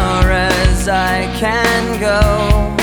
far as I can go.